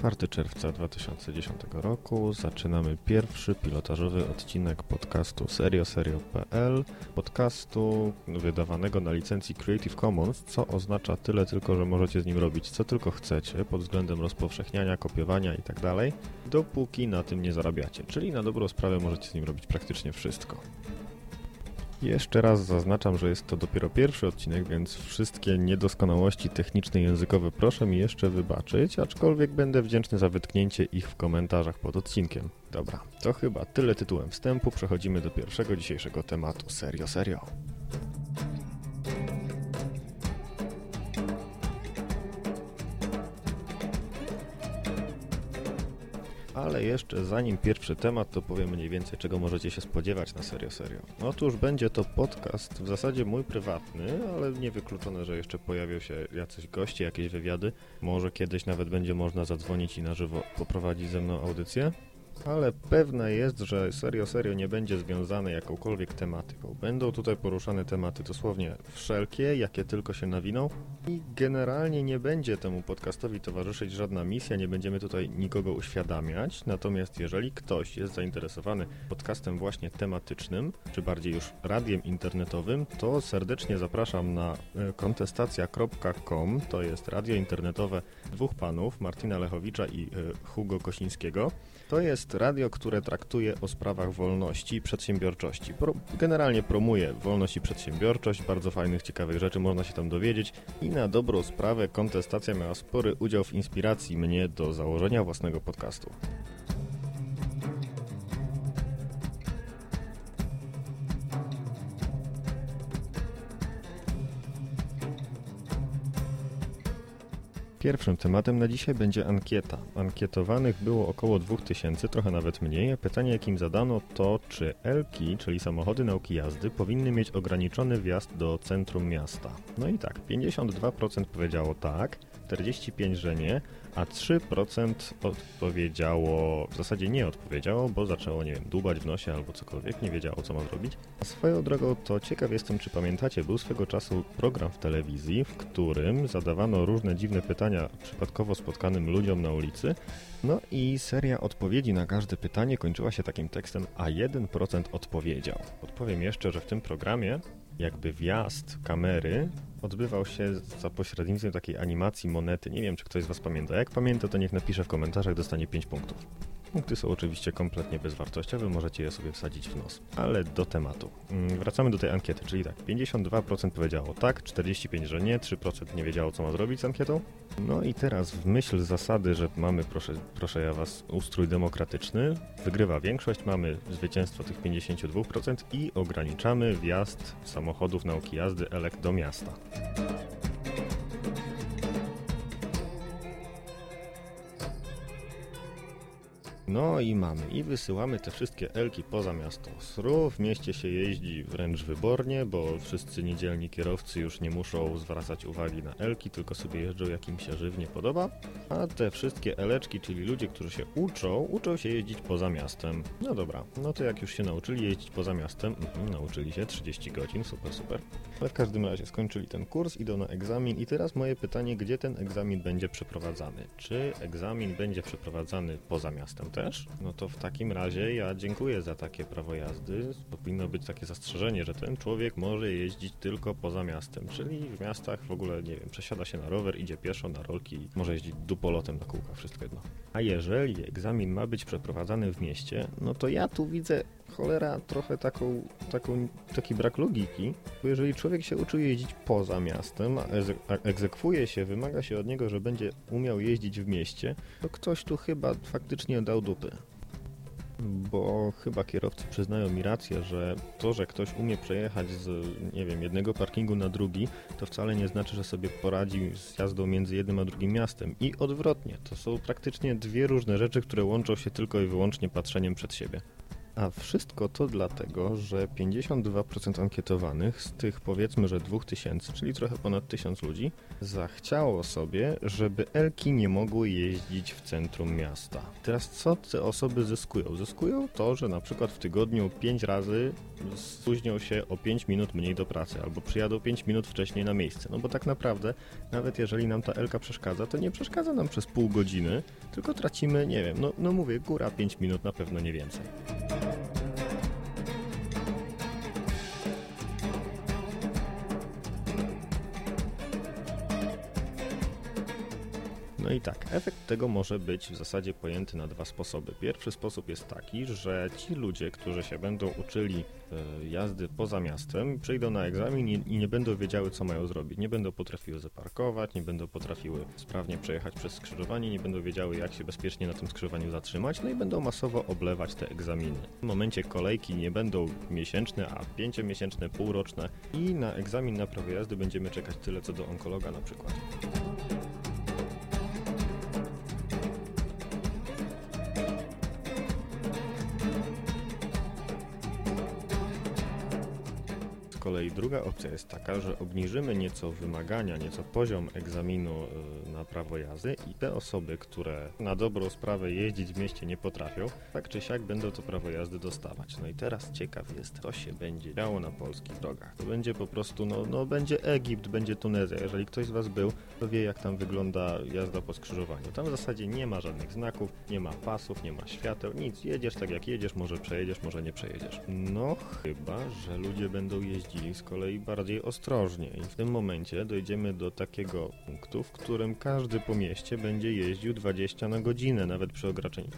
4 czerwca 2010 roku zaczynamy pierwszy pilotażowy odcinek podcastu serioserio.pl podcastu wydawanego na licencji Creative Commons, co oznacza tyle tylko, że możecie z nim robić co tylko chcecie pod względem rozpowszechniania, kopiowania itd., tak dopóki na tym nie zarabiacie, czyli na dobrą sprawę możecie z nim robić praktycznie wszystko. Jeszcze raz zaznaczam, że jest to dopiero pierwszy odcinek, więc wszystkie niedoskonałości techniczne i językowe proszę mi jeszcze wybaczyć, aczkolwiek będę wdzięczny za wytknięcie ich w komentarzach pod odcinkiem. Dobra, to chyba tyle tytułem wstępu, przechodzimy do pierwszego dzisiejszego tematu. Serio, serio. Jeszcze zanim pierwszy temat, to powiem mniej więcej, czego możecie się spodziewać na serio serio. Otóż będzie to podcast w zasadzie mój prywatny, ale niewykluczone, że jeszcze pojawią się jacyś goście, jakieś wywiady. Może kiedyś nawet będzie można zadzwonić i na żywo poprowadzić ze mną audycję ale pewne jest, że serio, serio nie będzie związane jakąkolwiek tematyką. Będą tutaj poruszane tematy dosłownie wszelkie, jakie tylko się nawiną i generalnie nie będzie temu podcastowi towarzyszyć żadna misja, nie będziemy tutaj nikogo uświadamiać, natomiast jeżeli ktoś jest zainteresowany podcastem właśnie tematycznym, czy bardziej już radiem internetowym, to serdecznie zapraszam na e, kontestacja.com, to jest radio internetowe dwóch panów, Martina Lechowicza i e, Hugo Kosińskiego. To jest radio, które traktuje o sprawach wolności i przedsiębiorczości. Pro, generalnie promuje wolność i przedsiębiorczość, bardzo fajnych, ciekawych rzeczy można się tam dowiedzieć i na dobrą sprawę kontestacja miała spory udział w inspiracji mnie do założenia własnego podcastu. Pierwszym tematem na dzisiaj będzie ankieta. Ankietowanych było około 2000, trochę nawet mniej. Pytanie, jakim zadano, to czy Elki, czyli samochody nauki jazdy, powinny mieć ograniczony wjazd do centrum miasta. No i tak, 52% powiedziało tak, 45% że nie, a 3% odpowiedziało, w zasadzie nie odpowiedziało, bo zaczęło, nie wiem, dłubać w nosie albo cokolwiek, nie wiedziało, co ma zrobić. Swoją drogą, to ciekaw jestem, czy pamiętacie, był swego czasu program w telewizji, w którym zadawano różne dziwne pytania przypadkowo spotkanym ludziom na ulicy, no i seria odpowiedzi na każde pytanie kończyła się takim tekstem, a 1% odpowiedział. Odpowiem jeszcze, że w tym programie jakby wjazd kamery odbywał się za pośrednictwem takiej animacji monety. Nie wiem, czy ktoś z Was pamięta. Jak pamięta, to niech napisze w komentarzach, dostanie 5 punktów. Punkty są oczywiście kompletnie bezwartościowe, możecie je sobie wsadzić w nos. Ale do tematu. Mm, wracamy do tej ankiety, czyli tak, 52% powiedziało tak, 45% że nie, 3% nie wiedziało co ma zrobić z ankietą. No i teraz w myśl zasady, że mamy, proszę, proszę ja was, ustrój demokratyczny, wygrywa większość, mamy zwycięstwo tych 52% i ograniczamy wjazd samochodów nauki jazdy elek do miasta. No i mamy. I wysyłamy te wszystkie Elki poza miasto Sru. W mieście się jeździ wręcz wybornie, bo wszyscy niedzielni kierowcy już nie muszą zwracać uwagi na Elki, tylko sobie jeżdżą jak im się żywnie podoba. A te wszystkie Eleczki, czyli ludzie, którzy się uczą, uczą się jeździć poza miastem. No dobra, no to jak już się nauczyli jeździć poza miastem, mhm, nauczyli się 30 godzin, super, super. Ale w każdym razie skończyli ten kurs, idą na egzamin i teraz moje pytanie, gdzie ten egzamin będzie przeprowadzany? Czy egzamin będzie przeprowadzany poza miastem też? No to w takim razie ja dziękuję za takie prawo jazdy. Powinno być takie zastrzeżenie, że ten człowiek może jeździć tylko poza miastem, czyli w miastach w ogóle, nie wiem, przesiada się na rower, idzie pieszo na rolki, może jeździć dupolotem na kółkach, wszystko jedno. A jeżeli egzamin ma być przeprowadzany w mieście, no to ja tu widzę cholera trochę taką, taką, taki brak logiki, bo jeżeli człowiek się uczy jeździć poza miastem, a egzekwuje się, wymaga się od niego, że będzie umiał jeździć w mieście, to ktoś tu chyba faktycznie dał dupy. Bo chyba kierowcy przyznają mi rację, że to, że ktoś umie przejechać z, nie wiem, jednego parkingu na drugi, to wcale nie znaczy, że sobie poradzi z jazdą między jednym a drugim miastem. I odwrotnie, to są praktycznie dwie różne rzeczy, które łączą się tylko i wyłącznie patrzeniem przed siebie. A wszystko to dlatego, że 52% ankietowanych z tych powiedzmy, że 2000, czyli trochę ponad 1000 ludzi, zachciało sobie, żeby Elki nie mogły jeździć w centrum miasta. Teraz co te osoby zyskują? Zyskują to, że na przykład w tygodniu 5 razy spóźnią się o 5 minut mniej do pracy, albo przyjadą 5 minut wcześniej na miejsce. No bo tak naprawdę, nawet jeżeli nam ta Elka przeszkadza, to nie przeszkadza nam przez pół godziny, tylko tracimy, nie wiem, no, no mówię, góra 5 minut, na pewno nie więcej. No i tak, efekt tego może być w zasadzie pojęty na dwa sposoby. Pierwszy sposób jest taki, że ci ludzie, którzy się będą uczyli e, jazdy poza miastem, przyjdą na egzamin i, nie będą wiedziały, co mają zrobić. Nie będą potrafiły zaparkować, nie będą potrafiły sprawnie przejechać przez skrzyżowanie, nie będą wiedziały, jak się bezpiecznie na tym skrzyżowaniu zatrzymać, no i będą masowo oblewać te egzaminy. W momencie kolejki nie będą miesięczne, a pięciomiesięczne, półroczne i na egzamin na prawo jazdy będziemy czekać tyle, co do onkologa na przykład. Kolei druga opcja jest taka, że obniżymy nieco wymagania, nieco poziom egzaminu y, na prawo jazdy i te osoby, które na dobrą sprawę jeździć w mieście nie potrafią, tak czy siak będą to prawo jazdy dostawać. No i teraz ciekaw jest, co się będzie działo na polskich drogach. To będzie po prostu, no, no będzie Egipt, będzie Tunezja. Jeżeli ktoś z Was był, to wie jak tam wygląda jazda po skrzyżowaniu. Tam w zasadzie nie ma żadnych znaków, nie ma pasów, nie ma świateł, nic. Jedziesz tak jak jedziesz, może przejedziesz, może nie przejedziesz. No chyba, że ludzie będą jeździć z kolei bardziej ostrożnie i w tym momencie dojdziemy do takiego punktu, w którym każdy po mieście będzie jeździł 20 na godzinę, nawet przy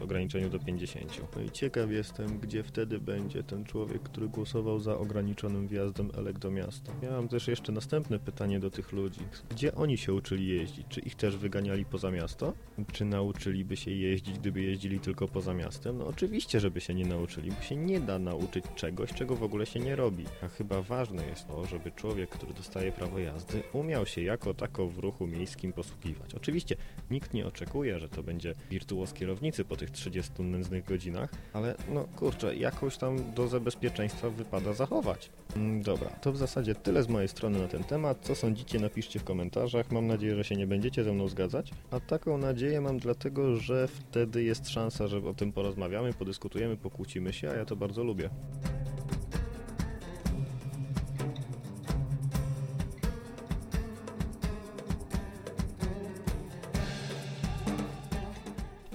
ograniczeniu do 50. No i ciekaw jestem, gdzie wtedy będzie ten człowiek, który głosował za ograniczonym wjazdem elek do miasta. Ja mam też jeszcze następne pytanie do tych ludzi. Gdzie oni się uczyli jeździć? Czy ich też wyganiali poza miasto? Czy nauczyliby się jeździć, gdyby jeździli tylko poza miastem? No oczywiście, żeby się nie nauczyli, bo się nie da nauczyć czegoś, czego w ogóle się nie robi. A chyba ważne ważne jest to, żeby człowiek, który dostaje prawo jazdy, umiał się jako tako w ruchu miejskim posługiwać. Oczywiście nikt nie oczekuje, że to będzie wirtuoz kierownicy po tych 30 nędznych godzinach, ale no kurczę, jakąś tam dozę bezpieczeństwa wypada zachować. Mm, dobra, to w zasadzie tyle z mojej strony na ten temat. Co sądzicie, napiszcie w komentarzach. Mam nadzieję, że się nie będziecie ze mną zgadzać. A taką nadzieję mam dlatego, że wtedy jest szansa, że o tym porozmawiamy, podyskutujemy, pokłócimy się, a ja to bardzo lubię.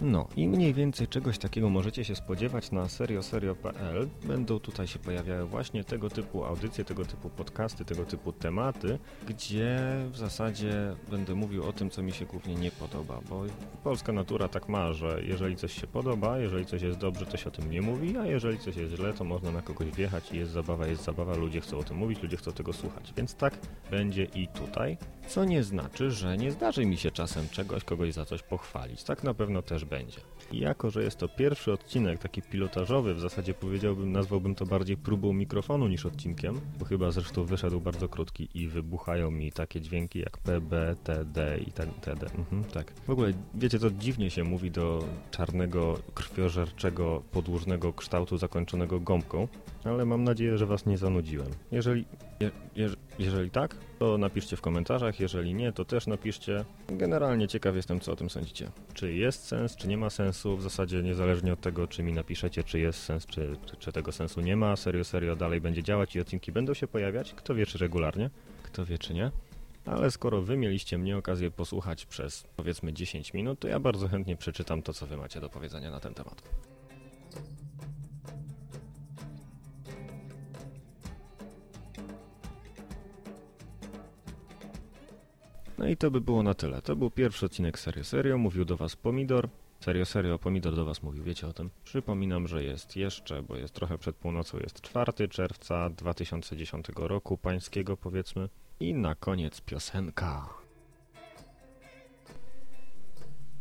No i mniej więcej czegoś takiego możecie się spodziewać na serioserio.pl. Będą tutaj się pojawiały właśnie tego typu audycje, tego typu podcasty, tego typu tematy, gdzie w zasadzie będę mówił o tym, co mi się głównie nie podoba, bo polska natura tak ma, że jeżeli coś się podoba, jeżeli coś jest dobrze, to się o tym nie mówi, a jeżeli coś jest źle, to można na kogoś wjechać i jest zabawa, jest zabawa, ludzie chcą o tym mówić, ludzie chcą tego słuchać. Więc tak będzie i tutaj, co nie znaczy, że nie zdarzy mi się czasem czegoś, kogoś za coś pochwalić. Tak na pewno też będzie. Jako, że jest to pierwszy odcinek, taki pilotażowy, w zasadzie powiedziałbym, nazwałbym to bardziej próbą mikrofonu niż odcinkiem, bo chyba zresztą wyszedł bardzo krótki i wybuchają mi takie dźwięki jak P, B, T, D i tak, TD. Mhm, tak. W ogóle, wiecie, to dziwnie się mówi do czarnego, krwiożerczego, podłużnego kształtu zakończonego gąbką, ale mam nadzieję, że Was nie zanudziłem. Jeżeli, je, je, jeżeli tak, to napiszcie w komentarzach, jeżeli nie, to też napiszcie. Generalnie ciekaw jestem, co o tym sądzicie. Czy jest sens, czy nie ma sensu, w zasadzie niezależnie od tego, czy mi napiszecie, czy jest sens, czy, czy, czy tego sensu nie ma, serio, serio dalej będzie działać i odcinki będą się pojawiać, kto wie, czy regularnie, kto wie, czy nie. Ale skoro wy mieliście mnie okazję posłuchać przez powiedzmy 10 minut, to ja bardzo chętnie przeczytam to, co wy macie do powiedzenia na ten temat. No i to by było na tyle. To był pierwszy odcinek Serio Serio. Mówił do Was Pomidor. Serio Serio Pomidor do Was mówił, wiecie o tym? Przypominam, że jest jeszcze, bo jest trochę przed północą, jest 4 czerwca 2010 roku, pańskiego powiedzmy. I na koniec piosenka.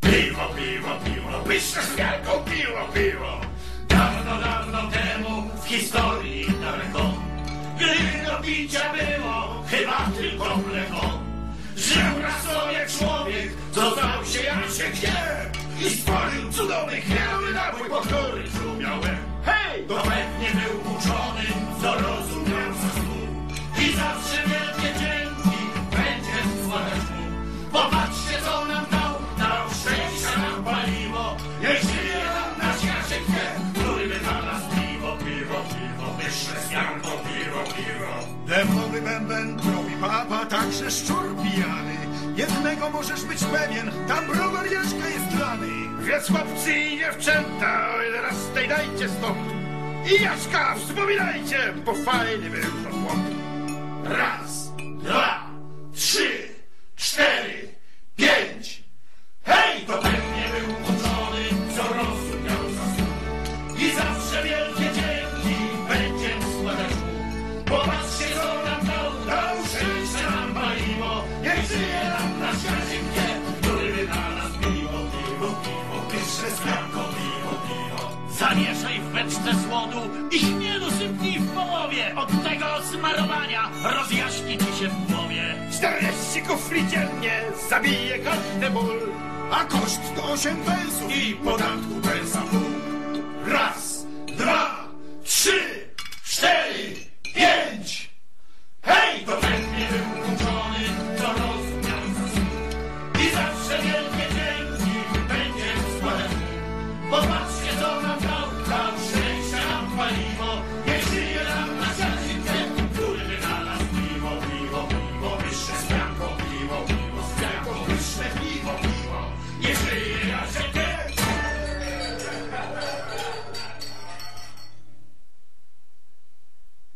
Piwo, piwo, piwo, pyszne z piwo, piwo. Dawno, dawno temu w historii daleko, gdy do picia było chyba tylko mleko. Człowiek, co znał się jak się gdzie i stworzył cudowny chmielny napój, pod który szumiał Hej! To pewnie był uczony, co rozumiał ze słów. I zawsze wielkie dzięki będzie składać mu. Popatrzcie, co nam dał, dał szczęścia nam paliwo. Niech żyje nam nasz Jasiek wie, który dla nas piwo, piwo, piwo, pyszne zmianko, piwo, piwo. Dębowy bęben robi papa, także szczur pijany. Jednego możesz być pewien, tam browar Jaśka jest lany. Więc chłopcy i dziewczęta, teraz dajcie stąd. I Jaśka wspominajcie, bo fajny był to chłop. Raz, dwa, trzy, mi się w głowie. 40 kufli dziennie zabije każdy ból. A koszt to 8 pensów i podatku pensa Raz, dwa, trzy!